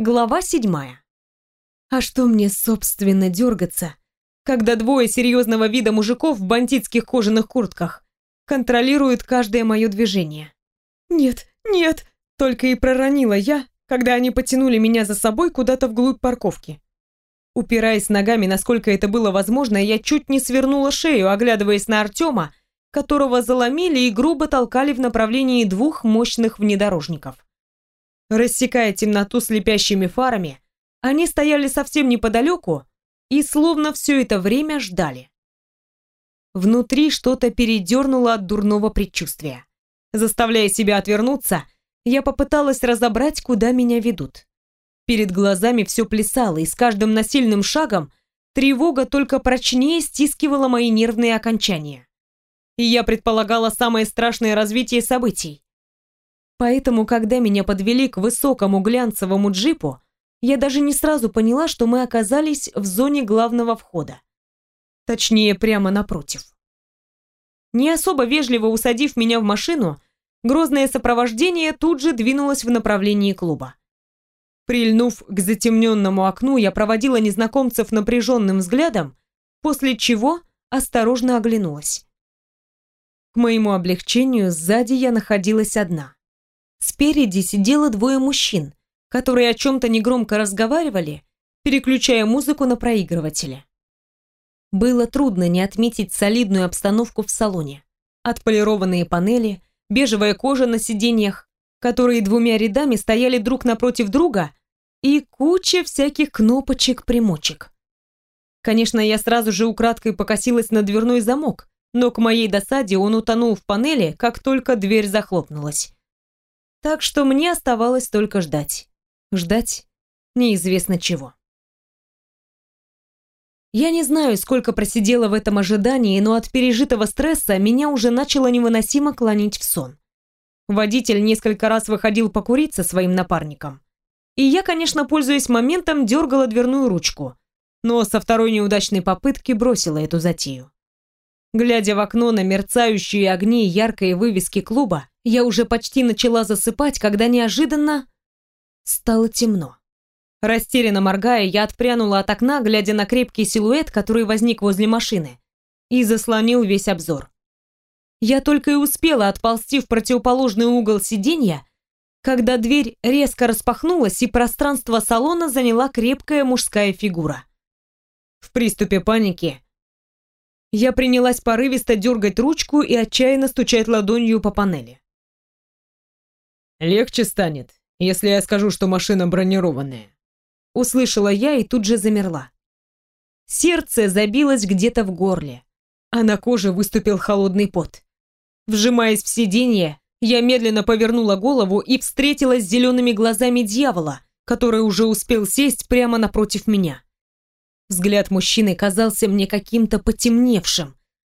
Глава седьмая. А что мне, собственно, дергаться, когда двое серьезного вида мужиков в бандитских кожаных куртках контролируют каждое мое движение? Нет, нет, только и проронила я, когда они потянули меня за собой куда-то вглубь парковки. Упираясь ногами, насколько это было возможно, я чуть не свернула шею, оглядываясь на Артема, которого заломили и грубо толкали в направлении двух мощных внедорожников. Рассекая темноту слепящими фарами, они стояли совсем неподалеку и словно все это время ждали. Внутри что-то передернуло от дурного предчувствия. Заставляя себя отвернуться, я попыталась разобрать, куда меня ведут. Перед глазами все плясало, и с каждым насильным шагом тревога только прочнее стискивала мои нервные окончания. И я предполагала самое страшное развитие событий. Поэтому, когда меня подвели к высокому глянцевому джипу, я даже не сразу поняла, что мы оказались в зоне главного входа. Точнее, прямо напротив. Не особо вежливо усадив меня в машину, грозное сопровождение тут же двинулось в направлении клуба. Прильнув к затемненному окну, я проводила незнакомцев напряженным взглядом, после чего осторожно оглянулась. К моему облегчению, сзади я находилась одна. Спереди сидело двое мужчин, которые о чем-то негромко разговаривали, переключая музыку на проигрывателе. Было трудно не отметить солидную обстановку в салоне. Отполированные панели, бежевая кожа на сиденьях, которые двумя рядами стояли друг напротив друга, и куча всяких кнопочек-примочек. Конечно, я сразу же украдкой покосилась на дверной замок, но к моей досаде он утонул в панели, как только дверь захлопнулась. Так что мне оставалось только ждать. Ждать неизвестно чего. Я не знаю, сколько просидела в этом ожидании, но от пережитого стресса меня уже начало невыносимо клонить в сон. Водитель несколько раз выходил покурить со своим напарником. И я, конечно, пользуясь моментом, дергала дверную ручку, но со второй неудачной попытки бросила эту затею. Глядя в окно на мерцающие огни яркой вывески клуба, я уже почти начала засыпать, когда неожиданно стало темно. Растерянно моргая, я отпрянула от окна, глядя на крепкий силуэт, который возник возле машины, и заслонил весь обзор. Я только и успела отползти в противоположный угол сиденья, когда дверь резко распахнулась, и пространство салона заняла крепкая мужская фигура. В приступе паники я принялась порывисто дергать ручку и отчаянно стучать ладонью по панели. «Легче станет, если я скажу, что машина бронированная», услышала я и тут же замерла. Сердце забилось где-то в горле, а на коже выступил холодный пот. Вжимаясь в сиденье, я медленно повернула голову и встретилась с зелеными глазами дьявола, который уже успел сесть прямо напротив меня. Взгляд мужчины казался мне каким-то потемневшим.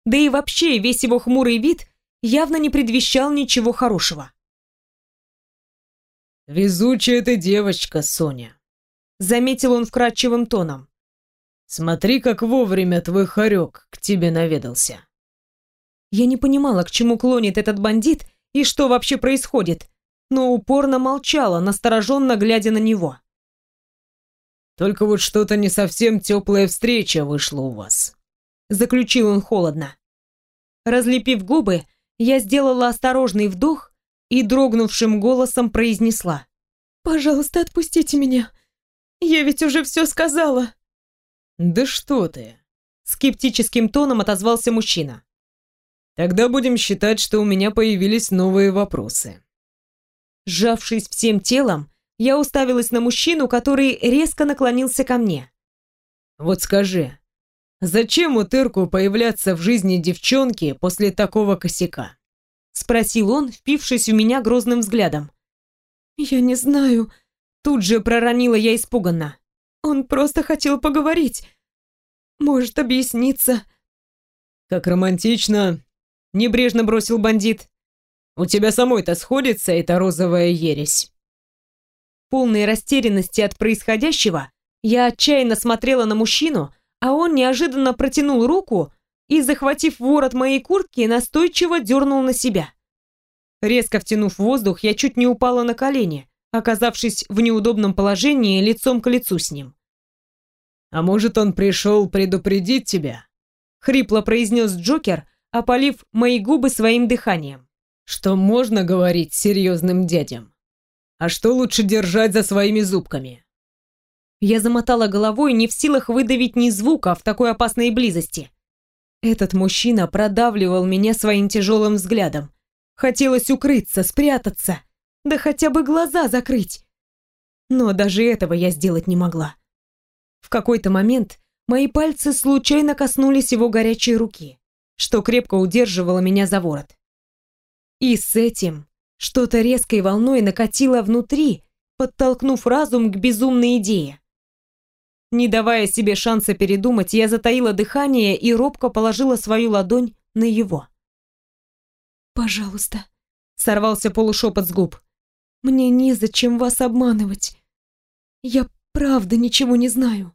Да и вообще весь его хмурый вид явно не предвещал ничего хорошего. «Везучая ты девочка, Соня», — заметил он вкрадчивым тоном. «Смотри, как вовремя твой хорек к тебе наведался». Я не понимала, к чему клонит этот бандит и что вообще происходит, но упорно молчала, настороженно глядя на него. Только вот что-то не совсем теплая встреча вышла у вас. Заключил он холодно. Разлепив губы, я сделала осторожный вдох и дрогнувшим голосом произнесла. «Пожалуйста, отпустите меня. Я ведь уже все сказала». «Да что ты!» Скептическим тоном отозвался мужчина. «Тогда будем считать, что у меня появились новые вопросы». Сжавшись всем телом, я уставилась на мужчину, который резко наклонился ко мне. «Вот скажи, зачем у Тырку появляться в жизни девчонки после такого косяка?» Спросил он, впившись в меня грозным взглядом. «Я не знаю», — тут же проронила я испуганно. «Он просто хотел поговорить. Может, объясниться». «Как романтично», — небрежно бросил бандит. «У тебя самой-то сходится эта розовая ересь» полной растерянности от происходящего, я отчаянно смотрела на мужчину, а он неожиданно протянул руку и, захватив ворот моей куртки, настойчиво дернул на себя. Резко втянув воздух, я чуть не упала на колени, оказавшись в неудобном положении лицом к лицу с ним. «А может, он пришел предупредить тебя?» — хрипло произнес Джокер, опалив мои губы своим дыханием. «Что можно говорить серьезным дядям? А что лучше держать за своими зубками?» Я замотала головой, не в силах выдавить ни звука в такой опасной близости. Этот мужчина продавливал меня своим тяжелым взглядом. Хотелось укрыться, спрятаться, да хотя бы глаза закрыть. Но даже этого я сделать не могла. В какой-то момент мои пальцы случайно коснулись его горячей руки, что крепко удерживало меня за ворот. И с этим что-то резкой волной накатило внутри, подтолкнув разум к безумной идее. Не давая себе шанса передумать, я затаила дыхание и робко положила свою ладонь на его. «Пожалуйста», — сорвался полушепот с губ. «Мне незачем вас обманывать. Я правда ничего не знаю».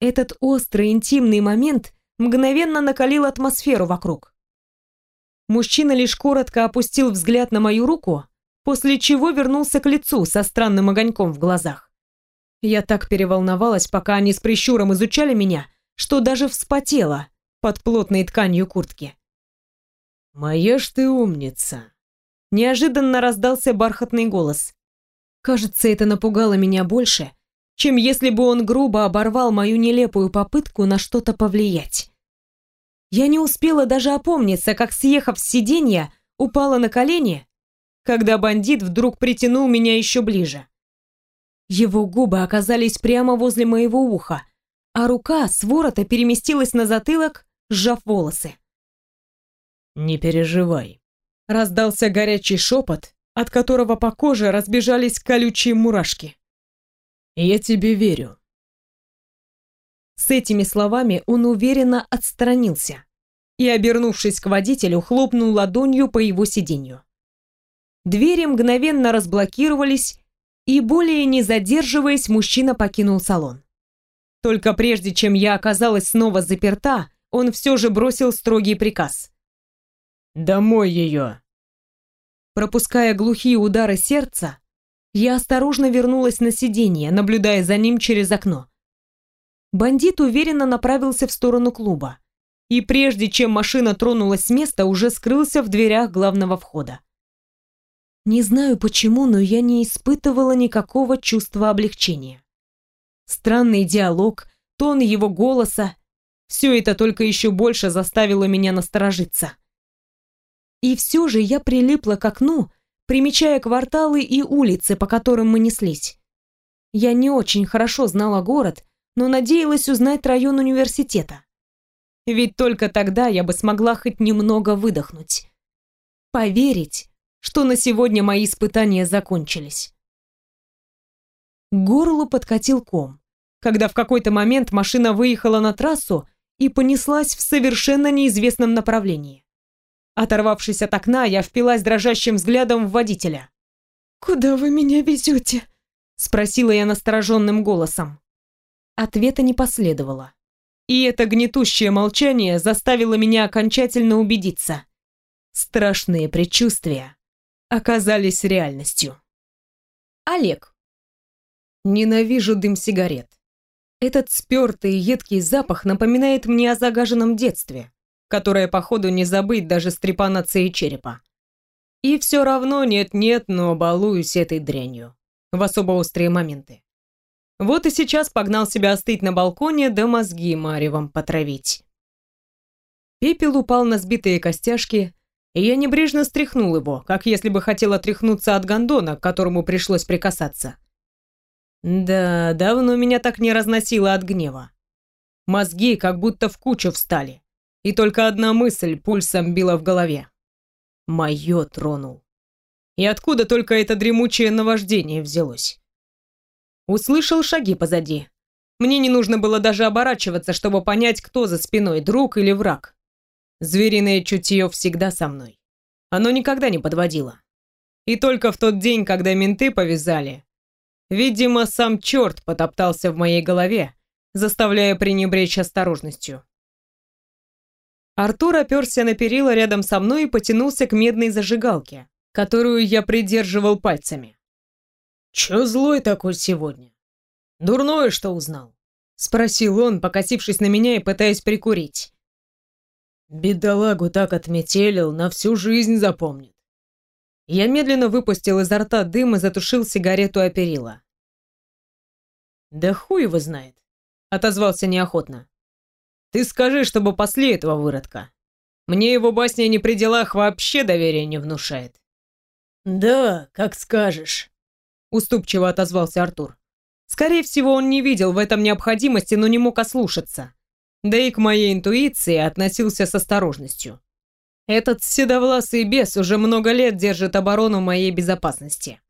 Этот острый интимный момент мгновенно накалил атмосферу вокруг. Мужчина лишь коротко опустил взгляд на мою руку, после чего вернулся к лицу со странным огоньком в глазах. Я так переволновалась, пока они с прищуром изучали меня, что даже вспотела под плотной тканью куртки. «Моя ж ты умница!» Неожиданно раздался бархатный голос. Кажется, это напугало меня больше, чем если бы он грубо оборвал мою нелепую попытку на что-то повлиять. Я не успела даже опомниться, как, съехав с сиденья, упала на колени, когда бандит вдруг притянул меня еще ближе. Его губы оказались прямо возле моего уха, а рука с ворота переместилась на затылок, сжав волосы. «Не переживай», — раздался горячий шепот, от которого по коже разбежались колючие мурашки. «Я тебе верю». С этими словами он уверенно отстранился и, обернувшись к водителю, хлопнул ладонью по его сиденью. Двери мгновенно разблокировались, и более не задерживаясь, мужчина покинул салон. Только прежде, чем я оказалась снова заперта, он все же бросил строгий приказ. «Домой ее!» Пропуская глухие удары сердца, я осторожно вернулась на сиденье, наблюдая за ним через окно. Бандит уверенно направился в сторону клуба, и прежде чем машина тронулась с места, уже скрылся в дверях главного входа. Не знаю почему, но я не испытывала никакого чувства облегчения. Странный диалог, тон его голоса — все это только еще больше заставило меня насторожиться. И все же я прилипла к окну, примечая кварталы и улицы, по которым мы неслись. Я не очень хорошо знала город, но надеялась узнать район университета. Ведь только тогда я бы смогла хоть немного выдохнуть. Поверить, что на сегодня мои испытания закончились. К горлу подкатил ком, когда в какой-то момент машина выехала на трассу и понеслась в совершенно неизвестном направлении. Оторвавшись от окна, я впилась дрожащим взглядом в водителя. «Куда вы меня везете?» — спросила я настороженным голосом. Ответа не последовало. И это гнетущее молчание заставило меня окончательно убедиться. Страшные предчувствия оказались реальностью. Олег. Ненавижу дым сигарет. Этот спёртый и едкий запах напоминает мне о загаженном детстве, которое, походу, не забыть даже с трепанацией черепа. И все равно нет-нет, но балуюсь этой дрянью. В особо острые моменты. Вот и сейчас погнал себя остыть на балконе, да мозги маревом потравить. Пепел упал на сбитые костяшки, и я небрежно стряхнул его, как если бы хотел отряхнуться от гондона, к которому пришлось прикасаться. Да, давно меня так не разносило от гнева. Мозги как будто в кучу встали, и только одна мысль пульсом била в голове. Моё тронул. И откуда только это дремучее наваждение взялось? Услышал шаги позади. Мне не нужно было даже оборачиваться, чтобы понять, кто за спиной, друг или враг. Звериное чутье всегда со мной. Оно никогда не подводило. И только в тот день, когда менты повязали, видимо, сам черт потоптался в моей голове, заставляя пренебречь осторожностью. Артур оперся на перила рядом со мной и потянулся к медной зажигалке, которую я придерживал пальцами. «Чё злой такой сегодня? Дурное, что узнал?» — спросил он, покосившись на меня и пытаясь прикурить. «Бедолагу так отметелил, на всю жизнь запомнит». Я медленно выпустил изо рта дым и затушил сигарету о перила. «Да хуй его знает», — отозвался неохотно. «Ты скажи, чтобы после этого выродка. Мне его басня не при делах вообще доверия не внушает». «Да, как скажешь», — уступчиво отозвался Артур. Скорее всего, он не видел в этом необходимости, но не мог ослушаться. Да и к моей интуиции относился с осторожностью. Этот седовласый бес уже много лет держит оборону моей безопасности.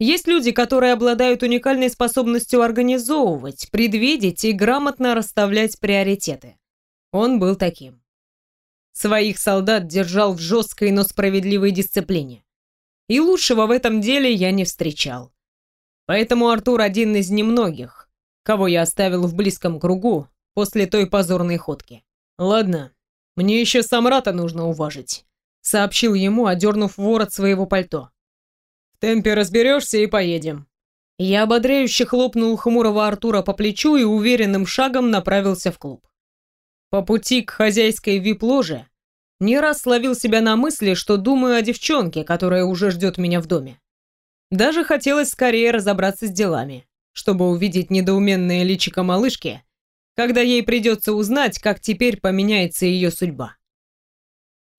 Есть люди, которые обладают уникальной способностью организовывать, предвидеть и грамотно расставлять приоритеты. Он был таким. Своих солдат держал в жесткой, но справедливой дисциплине. И лучшего в этом деле я не встречал. Поэтому Артур один из немногих, кого я оставил в близком кругу после той позорной ходки. Ладно, мне еще Самрата нужно уважить, сообщил ему, одернув ворот своего пальто. В темпе разберешься и поедем. Я ободряюще хлопнул хмурого Артура по плечу и уверенным шагом направился в клуб. По пути к хозяйской вип-ложе не раз словил себя на мысли, что думаю о девчонке, которая уже ждет меня в доме. Даже хотелось скорее разобраться с делами, чтобы увидеть недоуменное личико малышки, когда ей придется узнать, как теперь поменяется ее судьба.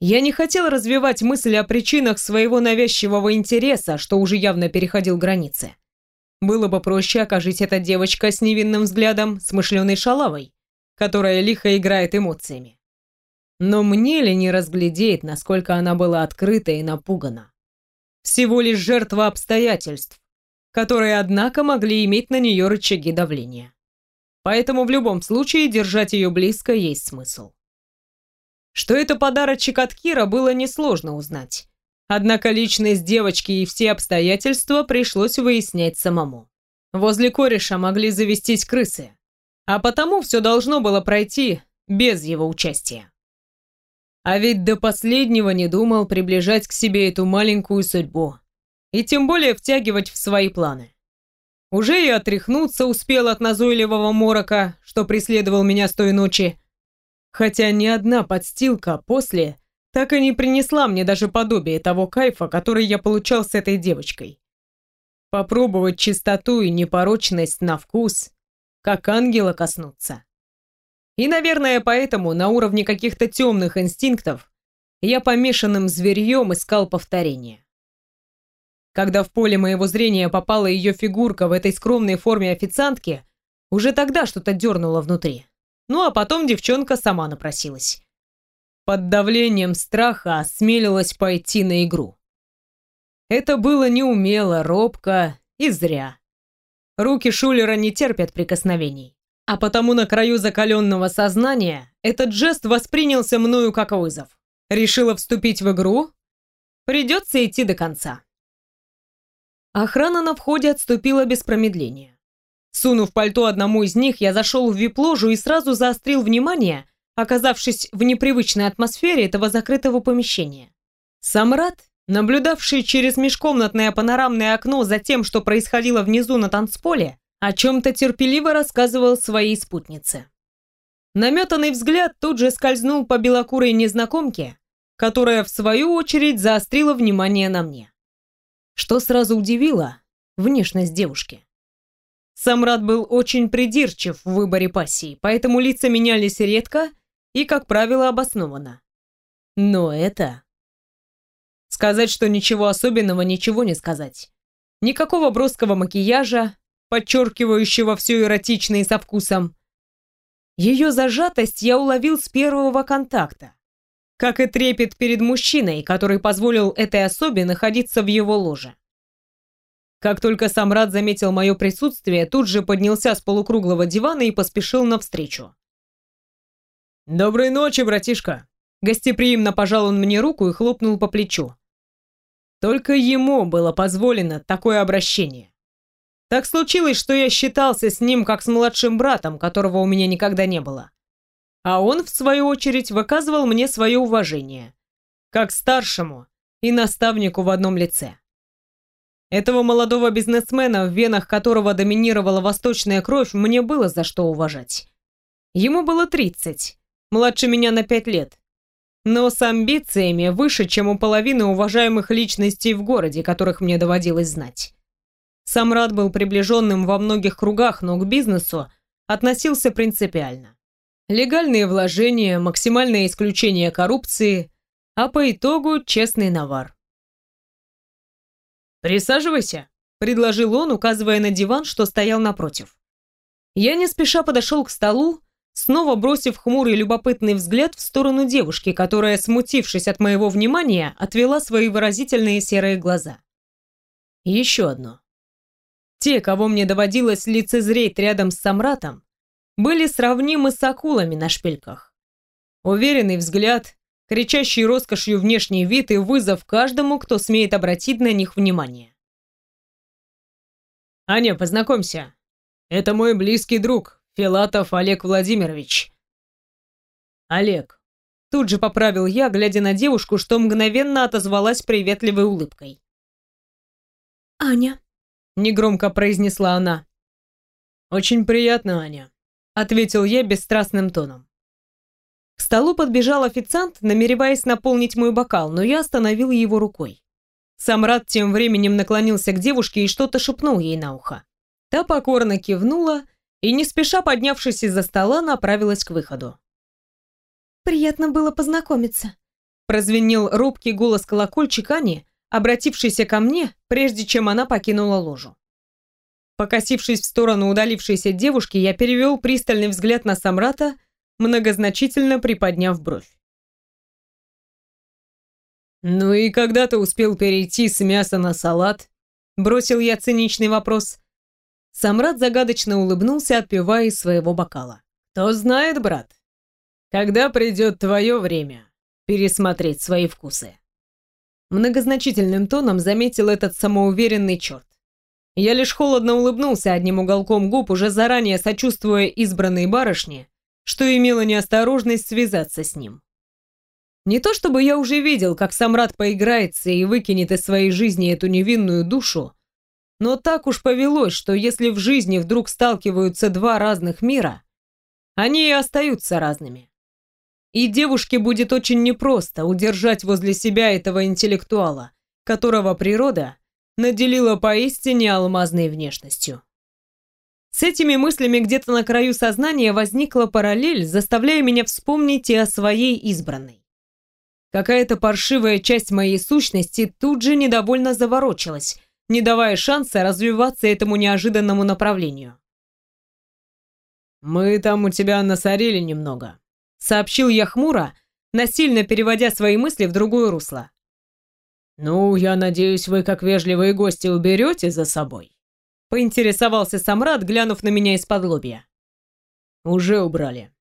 Я не хотел развивать мысль о причинах своего навязчивого интереса, что уже явно переходил границы. Было бы проще окажись эта девочка с невинным взглядом, смышленой шалавой, которая лихо играет эмоциями. Но мне ли не разглядеть, насколько она была открыта и напугана? Всего лишь жертва обстоятельств, которые, однако, могли иметь на нее рычаги давления. Поэтому в любом случае держать ее близко есть смысл. Что это подарочек от Кира, было несложно узнать. Однако личность девочки и все обстоятельства пришлось выяснять самому. Возле кореша могли завестись крысы, а потому все должно было пройти без его участия. А ведь до последнего не думал приближать к себе эту маленькую судьбу. И тем более втягивать в свои планы. Уже и отряхнуться успел от назойливого морока, что преследовал меня с той ночи. Хотя ни одна подстилка после так и не принесла мне даже подобие того кайфа, который я получал с этой девочкой. Попробовать чистоту и непорочность на вкус, как ангела коснуться. И, наверное, поэтому на уровне каких-то темных инстинктов я помешанным зверьем искал повторение. Когда в поле моего зрения попала ее фигурка в этой скромной форме официантки, уже тогда что-то дернуло внутри. Ну а потом девчонка сама напросилась. Под давлением страха осмелилась пойти на игру. Это было неумело, робко и зря. Руки Шулера не терпят прикосновений. А потому на краю закаленного сознания этот жест воспринялся мною как вызов. Решила вступить в игру? Придется идти до конца. Охрана на входе отступила без промедления. Сунув пальто одному из них, я зашел в вип-ложу и сразу заострил внимание, оказавшись в непривычной атмосфере этого закрытого помещения. Самрад, наблюдавший через межкомнатное панорамное окно за тем, что происходило внизу на танцполе, о чем-то терпеливо рассказывал своей спутнице. Наметанный взгляд тут же скользнул по белокурой незнакомке, которая, в свою очередь, заострила внимание на мне. Что сразу удивило – внешность девушки. Самрад был очень придирчив в выборе пассии, поэтому лица менялись редко и, как правило, обоснованно. Но это... Сказать, что ничего особенного, ничего не сказать. Никакого броского макияжа, подчеркивающего все эротично и со вкусом. Ее зажатость я уловил с первого контакта, как и трепет перед мужчиной, который позволил этой особе находиться в его ложе. Как только Самрад заметил мое присутствие, тут же поднялся с полукруглого дивана и поспешил навстречу. «Доброй ночи, братишка!» Гостеприимно пожал он мне руку и хлопнул по плечу. Только ему было позволено такое обращение. Так случилось, что я считался с ним как с младшим братом, которого у меня никогда не было. А он, в свою очередь, выказывал мне свое уважение. Как старшему и наставнику в одном лице. Этого молодого бизнесмена, в венах которого доминировала восточная кровь, мне было за что уважать. Ему было 30, младше меня на 5 лет. Но с амбициями выше, чем у половины уважаемых личностей в городе, которых мне доводилось знать. Самрад был приближенным во многих кругах, но к бизнесу относился принципиально. Легальные вложения, максимальное исключение коррупции, а по итогу честный навар. «Присаживайся», — предложил он, указывая на диван, что стоял напротив. Я не спеша подошел к столу, снова бросив хмурый любопытный взгляд в сторону девушки, которая, смутившись от моего внимания, отвела свои выразительные серые глаза. Еще одно. Те, кого мне доводилось лицезреть рядом с Самратом, были сравнимы с акулами на шпильках. Уверенный взгляд, кричащий роскошью внешний вид и вызов каждому, кто смеет обратить на них внимание. «Аня, познакомься. Это мой близкий друг, Филатов Олег Владимирович». «Олег». Тут же поправил я, глядя на девушку, что мгновенно отозвалась приветливой улыбкой. «Аня», — негромко произнесла она. «Очень приятно, Аня», — ответил я бесстрастным тоном. К столу подбежал официант, намереваясь наполнить мой бокал, но я остановил его рукой. Самрад тем временем наклонился к девушке и что-то шепнул ей на ухо. Та покорно кивнула и, не спеша поднявшись из-за стола, направилась к выходу. «Приятно было познакомиться», — прозвенел робкий голос колокольчика Ани, обратившийся ко мне, прежде чем она покинула ложу. Покосившись в сторону удалившейся девушки, я перевел пристальный взгляд на Самрата многозначительно приподняв бровь. «Ну и когда ты успел перейти с мяса на салат?» Бросил я циничный вопрос. Самрад загадочно улыбнулся, отпивая из своего бокала. «Кто знает, брат, когда придет твое время пересмотреть свои вкусы?» Многозначительным тоном заметил этот самоуверенный черт. Я лишь холодно улыбнулся одним уголком губ, уже заранее сочувствуя избранной барышне, что имела неосторожность связаться с ним. Не то чтобы я уже видел, как Самрад поиграется и выкинет из своей жизни эту невинную душу, но так уж повелось, что если в жизни вдруг сталкиваются два разных мира, они и остаются разными. И девушке будет очень непросто удержать возле себя этого интеллектуала, которого природа наделила поистине алмазной внешностью. С этими мыслями где-то на краю сознания возникла параллель, заставляя меня вспомнить и о своей избранной. Какая-то паршивая часть моей сущности тут же недовольно заворочилась, не давая шанса развиваться этому неожиданному направлению. «Мы там у тебя насорили немного», — сообщил я хмуро, насильно переводя свои мысли в другое русло. «Ну, я надеюсь, вы, как вежливые гости, уберете за собой?» Поинтересовался Самрад, глянув на меня из-под лобья. «Уже убрали».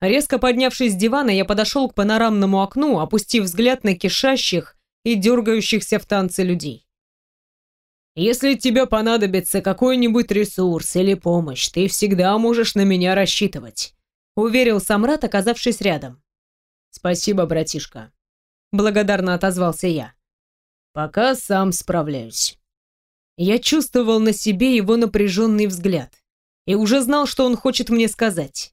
Резко поднявшись с дивана, я подошел к панорамному окну, опустив взгляд на кишащих и дергающихся в танце людей. «Если тебе понадобится какой-нибудь ресурс или помощь, ты всегда можешь на меня рассчитывать», уверил Самрад, оказавшись рядом. «Спасибо, братишка», благодарно отозвался я. «Пока сам справляюсь». Я чувствовал на себе его напряженный взгляд и уже знал, что он хочет мне сказать.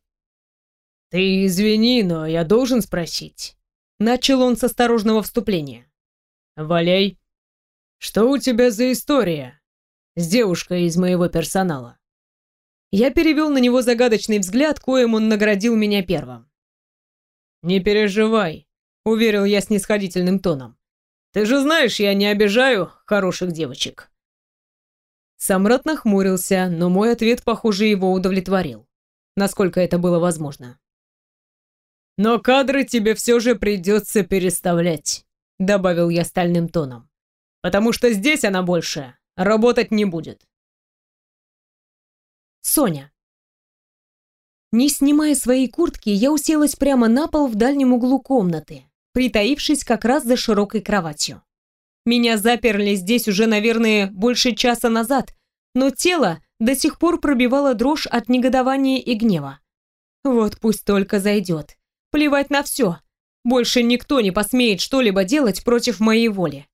«Ты извини, но я должен спросить». Начал он с осторожного вступления. «Валяй, что у тебя за история с девушкой из моего персонала?» Я перевел на него загадочный взгляд, коим он наградил меня первым. «Не переживай», — уверил я снисходительным тоном. «Ты же знаешь, я не обижаю хороших девочек». Самрат нахмурился, но мой ответ, похоже, его удовлетворил. Насколько это было возможно. «Но кадры тебе все же придется переставлять», — добавил я стальным тоном. «Потому что здесь она больше работать не будет». Соня. Не снимая своей куртки, я уселась прямо на пол в дальнем углу комнаты, притаившись как раз за широкой кроватью. Меня заперли здесь уже, наверное, больше часа назад, но тело до сих пор пробивало дрожь от негодования и гнева. Вот пусть только зайдет. Плевать на все. Больше никто не посмеет что-либо делать против моей воли.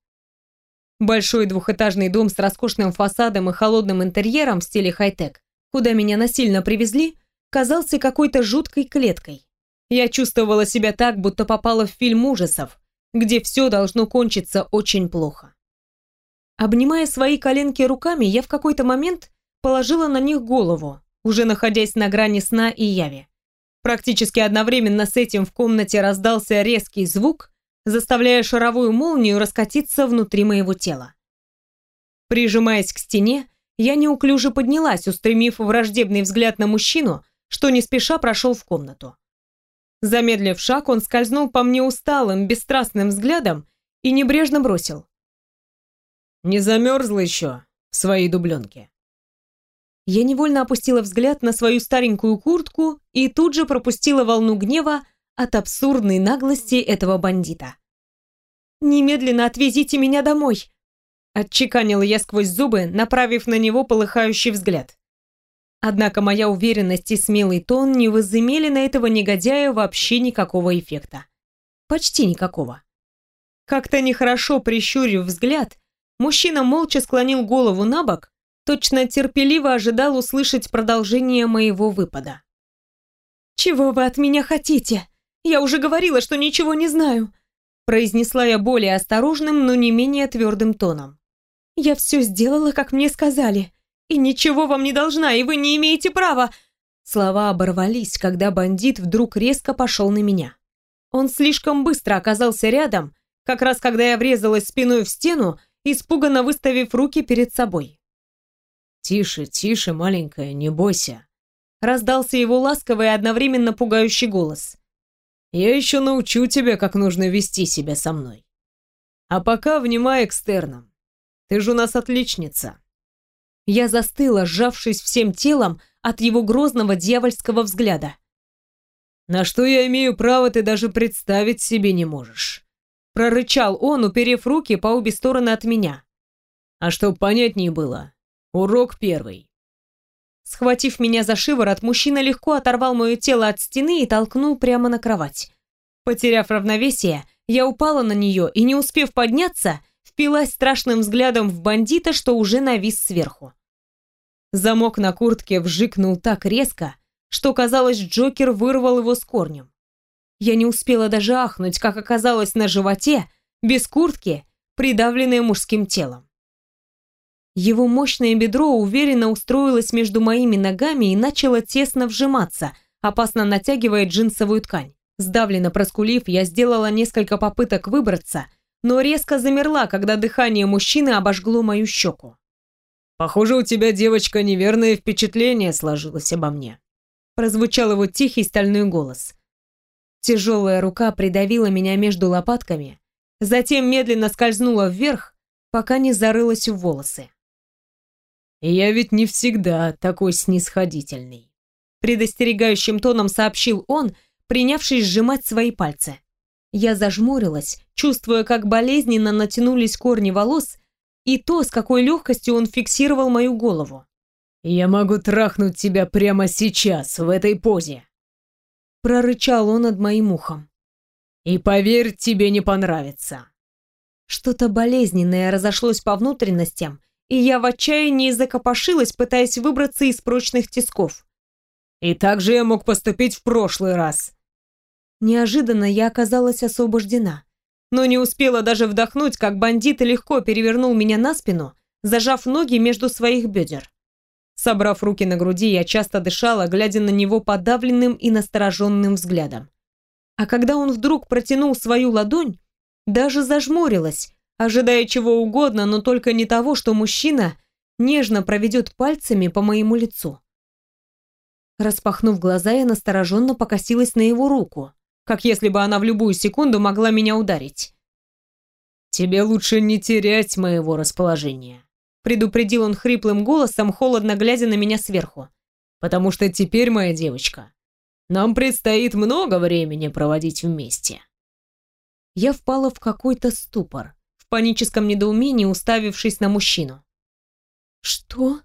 Большой двухэтажный дом с роскошным фасадом и холодным интерьером в стиле хай-тек, куда меня насильно привезли, казался какой-то жуткой клеткой. Я чувствовала себя так, будто попала в фильм ужасов, где все должно кончиться очень плохо. Обнимая свои коленки руками, я в какой-то момент положила на них голову, уже находясь на грани сна и яви. Практически одновременно с этим в комнате раздался резкий звук, заставляя шаровую молнию раскатиться внутри моего тела. Прижимаясь к стене, я неуклюже поднялась, устремив враждебный взгляд на мужчину, что не спеша прошел в комнату. Замедлив шаг, он скользнул по мне усталым, бесстрастным взглядом и небрежно бросил. «Не замерзла еще в своей дубленке?» Я невольно опустила взгляд на свою старенькую куртку и тут же пропустила волну гнева от абсурдной наглости этого бандита. «Немедленно отвезите меня домой!» Отчеканила я сквозь зубы, направив на него полыхающий взгляд. Однако моя уверенность и смелый тон не возымели на этого негодяя вообще никакого эффекта. Почти никакого. Как-то нехорошо прищурив взгляд, мужчина молча склонил голову на бок, точно терпеливо ожидал услышать продолжение моего выпада. «Чего вы от меня хотите? Я уже говорила, что ничего не знаю», произнесла я более осторожным, но не менее твердым тоном. «Я все сделала, как мне сказали. И ничего вам не должна, и вы не имеете права!» Слова оборвались, когда бандит вдруг резко пошел на меня. Он слишком быстро оказался рядом, как раз когда я врезалась спиной в стену, испуганно выставив руки перед собой. «Тише, тише, маленькая, не бойся», раздался его ласковый и одновременно пугающий голос. «Я еще научу тебя, как нужно вести себя со мной. А пока внимай экстерном. Ты же у нас отличница. Я застыла, сжавшись всем телом от его грозного дьявольского взгляда. «На что я имею право, ты даже представить себе не можешь», прорычал он, уперев руки по обе стороны от меня. «А чтоб понятнее было, урок первый». Схватив меня за шиворот, мужчина легко оторвал мое тело от стены и толкнул прямо на кровать. Потеряв равновесие, я упала на нее и, не успев подняться, впилась страшным взглядом в бандита, что уже навис сверху. Замок на куртке вжикнул так резко, что, казалось, Джокер вырвал его с корнем. Я не успела даже ахнуть, как оказалось на животе, без куртки, придавленная мужским телом. Его мощное бедро уверенно устроилось между моими ногами и начало тесно вжиматься, опасно натягивая джинсовую ткань. Сдавленно проскулив, я сделала несколько попыток выбраться, но резко замерла, когда дыхание мужчины обожгло мою щеку. Похоже, у тебя, девочка, неверное впечатление сложилось обо мне. Прозвучал его тихий стальной голос. Тяжелая рука придавила меня между лопатками, затем медленно скользнула вверх, пока не зарылась в волосы. «Я ведь не всегда такой снисходительный», предостерегающим тоном сообщил он, принявшись сжимать свои пальцы. Я зажмурилась, чувствуя, как болезненно натянулись корни волос и то, с какой легкостью он фиксировал мою голову. «Я могу трахнуть тебя прямо сейчас, в этой позе!» Прорычал он над моим ухом. «И поверь, тебе не понравится!» Что-то болезненное разошлось по внутренностям, и я в отчаянии закопошилась, пытаясь выбраться из прочных тисков. «И так же я мог поступить в прошлый раз!» Неожиданно я оказалась освобождена но не успела даже вдохнуть, как бандит легко перевернул меня на спину, зажав ноги между своих бедер. Собрав руки на груди, я часто дышала, глядя на него подавленным и настороженным взглядом. А когда он вдруг протянул свою ладонь, даже зажмурилась, ожидая чего угодно, но только не того, что мужчина нежно проведет пальцами по моему лицу. Распахнув глаза, я настороженно покосилась на его руку как если бы она в любую секунду могла меня ударить. «Тебе лучше не терять моего расположения», предупредил он хриплым голосом, холодно глядя на меня сверху. «Потому что теперь, моя девочка, нам предстоит много времени проводить вместе». Я впала в какой-то ступор, в паническом недоумении уставившись на мужчину. «Что?»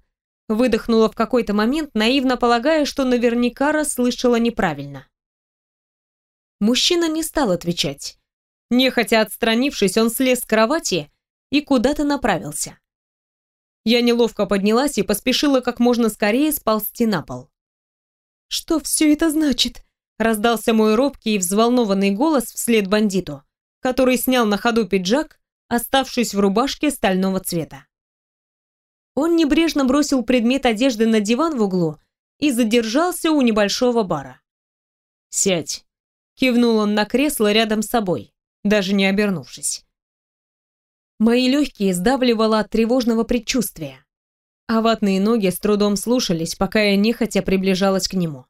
Выдохнула в какой-то момент, наивно полагая, что наверняка расслышала неправильно. Мужчина не стал отвечать. Нехотя отстранившись, он слез с кровати и куда-то направился. Я неловко поднялась и поспешила как можно скорее сползти на пол. «Что все это значит?» — раздался мой робкий и взволнованный голос вслед бандиту, который снял на ходу пиджак, оставшись в рубашке стального цвета. Он небрежно бросил предмет одежды на диван в углу и задержался у небольшого бара. «Сядь», — кивнул он на кресло рядом с собой, даже не обернувшись. Мои легкие сдавливало от тревожного предчувствия, а ватные ноги с трудом слушались, пока я нехотя приближалась к нему.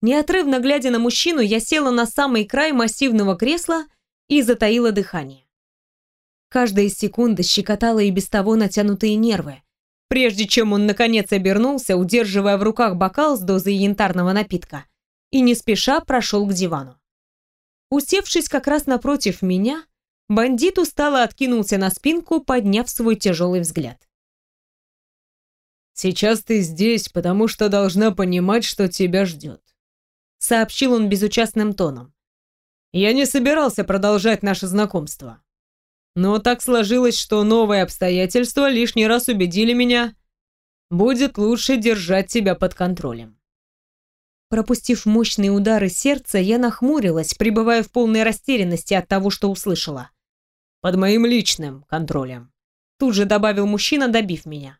Неотрывно глядя на мужчину, я села на самый край массивного кресла и затаила дыхание. Каждая секунда щекотала и без того натянутые нервы, прежде чем он наконец обернулся, удерживая в руках бокал с дозой янтарного напитка, и не спеша прошел к дивану. Усевшись как раз напротив меня, бандит устало откинулся на спинку, подняв свой тяжелый взгляд. «Сейчас ты здесь, потому что должна понимать, что тебя ждет», сообщил он безучастным тоном. «Я не собирался продолжать наше знакомство. Но так сложилось, что новые обстоятельства лишний раз убедили меня, будет лучше держать тебя под контролем. Пропустив мощные удары сердца, я нахмурилась, пребывая в полной растерянности от того, что услышала. «Под моим личным контролем», — тут же добавил мужчина, добив меня.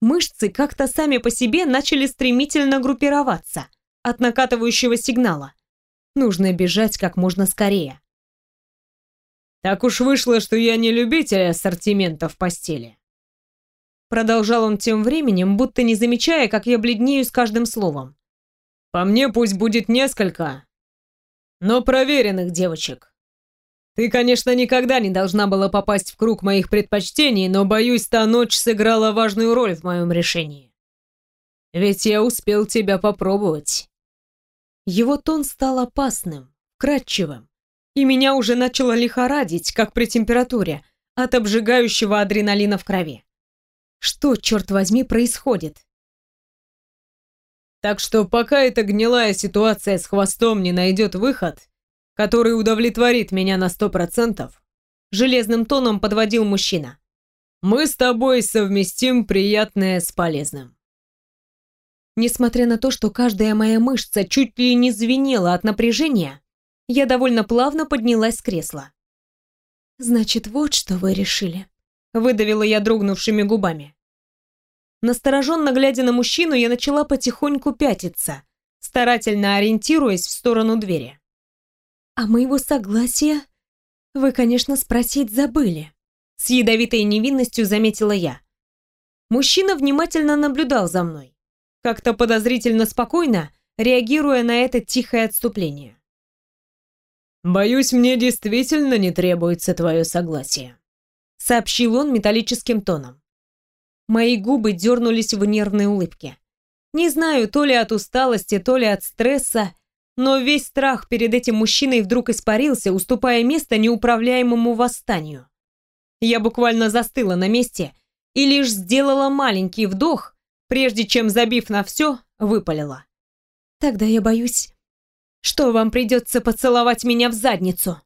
Мышцы как-то сами по себе начали стремительно группироваться от накатывающего сигнала. Нужно бежать как можно скорее. Так уж вышло, что я не любитель ассортимента в постели. Продолжал он тем временем, будто не замечая, как я бледнею с каждым словом. По мне пусть будет несколько, но проверенных девочек. Ты, конечно, никогда не должна была попасть в круг моих предпочтений, но, боюсь, та ночь сыграла важную роль в моем решении. Ведь я успел тебя попробовать. Его тон стал опасным, кратчевым и меня уже начало лихорадить, как при температуре, от обжигающего адреналина в крови. Что, черт возьми, происходит? Так что пока эта гнилая ситуация с хвостом не найдет выход, который удовлетворит меня на сто процентов, железным тоном подводил мужчина. Мы с тобой совместим приятное с полезным. Несмотря на то, что каждая моя мышца чуть ли не звенела от напряжения, я довольно плавно поднялась с кресла. «Значит, вот что вы решили», — выдавила я дрогнувшими губами. Настороженно глядя на мужчину, я начала потихоньку пятиться, старательно ориентируясь в сторону двери. «А моего согласия вы, конечно, спросить забыли», — с ядовитой невинностью заметила я. Мужчина внимательно наблюдал за мной, как-то подозрительно спокойно, реагируя на это тихое отступление. «Боюсь, мне действительно не требуется твое согласие», — сообщил он металлическим тоном. Мои губы дернулись в нервной улыбке. Не знаю, то ли от усталости, то ли от стресса, но весь страх перед этим мужчиной вдруг испарился, уступая место неуправляемому восстанию. Я буквально застыла на месте и лишь сделала маленький вдох, прежде чем, забив на все, выпалила. «Тогда я боюсь, что вам придется поцеловать меня в задницу.